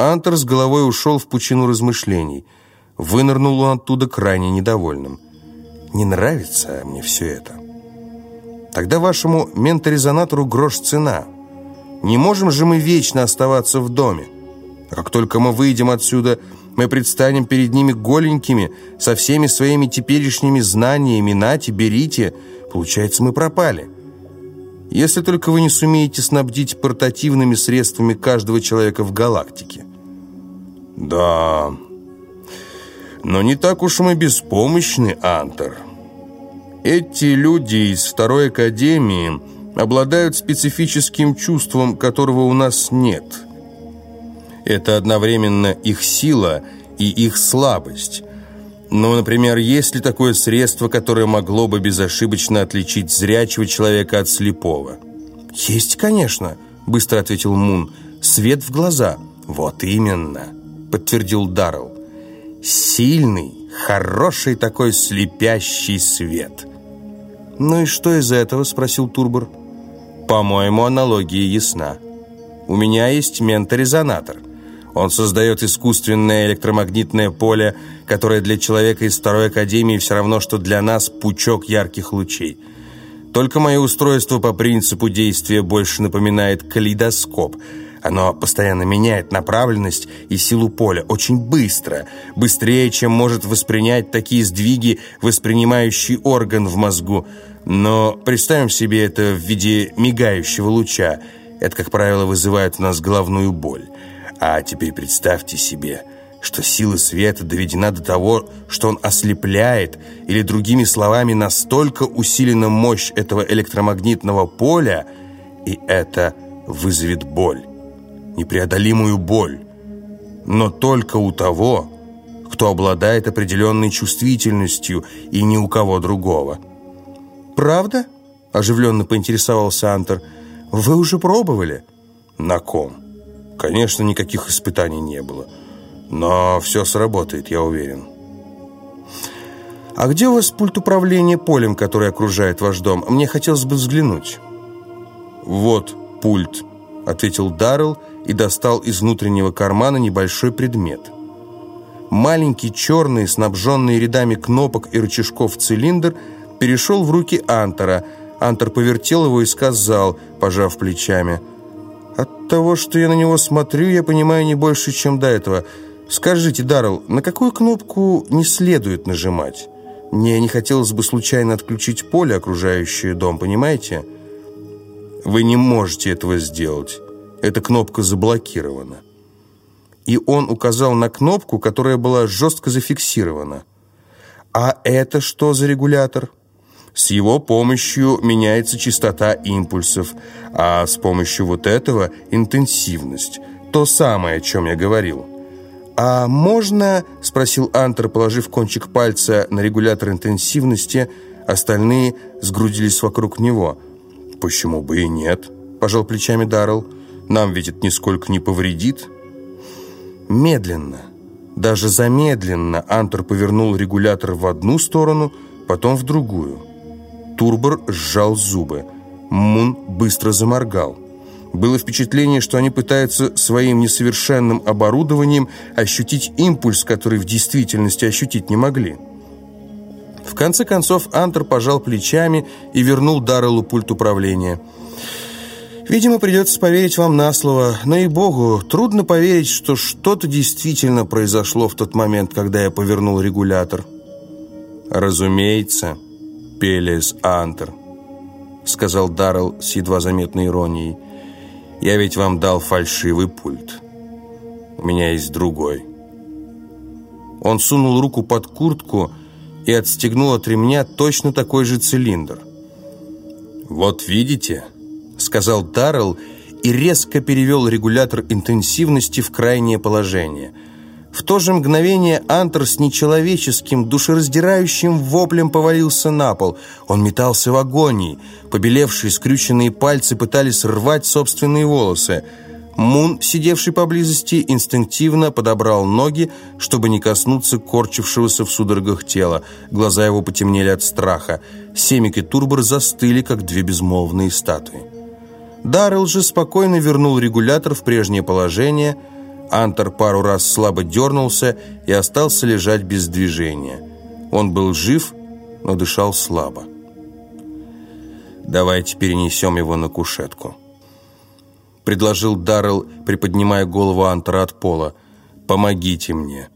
Антер с головой ушел в пучину размышлений. Вынырнул он оттуда крайне недовольным. «Не нравится мне все это». «Тогда вашему менторезонатору грош цена. Не можем же мы вечно оставаться в доме. А как только мы выйдем отсюда, мы предстанем перед ними голенькими, со всеми своими теперешними знаниями. Нате, берите. Получается, мы пропали». Если только вы не сумеете снабдить портативными средствами каждого человека в галактике. Да, но не так уж мы беспомощны, Антер. Эти люди из Второй Академии обладают специфическим чувством, которого у нас нет. Это одновременно их сила и их слабость. Ну, например, есть ли такое средство, которое могло бы безошибочно отличить зрячего человека от слепого? «Есть, конечно», — быстро ответил Мун. «Свет в глаза». «Вот именно», — подтвердил Даррелл. «Сильный, хороший такой слепящий свет». «Ну и что из этого?» — спросил Турбор. «По-моему, аналогия ясна. У меня есть менторезонатор. Он создает искусственное электромагнитное поле, которое для человека из Второй Академии все равно, что для нас пучок ярких лучей. Только мое устройство по принципу действия больше напоминает калейдоскоп. Оно постоянно меняет направленность и силу поля очень быстро, быстрее, чем может воспринять такие сдвиги воспринимающий орган в мозгу. Но представим себе это в виде мигающего луча. Это, как правило, вызывает у нас головную боль. А теперь представьте себе, что сила света доведена до того, что он ослепляет, или другими словами, настолько усилена мощь этого электромагнитного поля, и это вызовет боль, непреодолимую боль, но только у того, кто обладает определенной чувствительностью и ни у кого другого. «Правда?» – оживленно поинтересовался Антер. «Вы уже пробовали?» «На ком?» Конечно, никаких испытаний не было. Но все сработает, я уверен. «А где у вас пульт управления полем, который окружает ваш дом? Мне хотелось бы взглянуть». «Вот пульт», — ответил Даррелл и достал из внутреннего кармана небольшой предмет. Маленький черный, снабженный рядами кнопок и рычажков цилиндр перешел в руки Антора. Антор повертел его и сказал, пожав плечами — от того, что я на него смотрю, я понимаю не больше, чем до этого. Скажите, Даррелл, на какую кнопку не следует нажимать? Мне не хотелось бы случайно отключить поле, окружающее дом, понимаете? Вы не можете этого сделать. Эта кнопка заблокирована. И он указал на кнопку, которая была жестко зафиксирована. А это что за регулятор? С его помощью меняется частота импульсов, а с помощью вот этого интенсивность. То самое, о чем я говорил. «А можно?» – спросил Антер, положив кончик пальца на регулятор интенсивности. Остальные сгрудились вокруг него. «Почему бы и нет?» – пожал плечами Даррелл. «Нам ведь это нисколько не повредит». Медленно, даже замедленно Антер повернул регулятор в одну сторону, потом в другую. Турбор сжал зубы. Мун быстро заморгал. Было впечатление, что они пытаются своим несовершенным оборудованием ощутить импульс, который в действительности ощутить не могли. Конце концов Антер пожал плечами и вернул Дарреллу пульт управления. «Видимо, придется поверить вам на слово, но и богу, трудно поверить, что что-то действительно произошло в тот момент, когда я повернул регулятор». «Разумеется», Пелес Антер», — сказал Даррелл с едва заметной иронией. «Я ведь вам дал фальшивый пульт. У меня есть другой». Он сунул руку под куртку и отстегнул от ремня точно такой же цилиндр. «Вот видите», — сказал Даррелл и резко перевел регулятор интенсивности в крайнее положение — в то же мгновение Антер с нечеловеческим, душераздирающим воплем повалился на пол. Он метался в агонии. Побелевшие, скрюченные пальцы пытались рвать собственные волосы. Мун, сидевший поблизости, инстинктивно подобрал ноги, чтобы не коснуться корчившегося в судорогах тела. Глаза его потемнели от страха. Семик и Турбор застыли, как две безмолвные статуи. Даррелл же спокойно вернул регулятор в прежнее положение – Антер пару раз слабо дернулся и остался лежать без движения. Он был жив, но дышал слабо. «Давайте перенесем его на кушетку», — предложил Даррелл, приподнимая голову Антера от пола. «Помогите мне».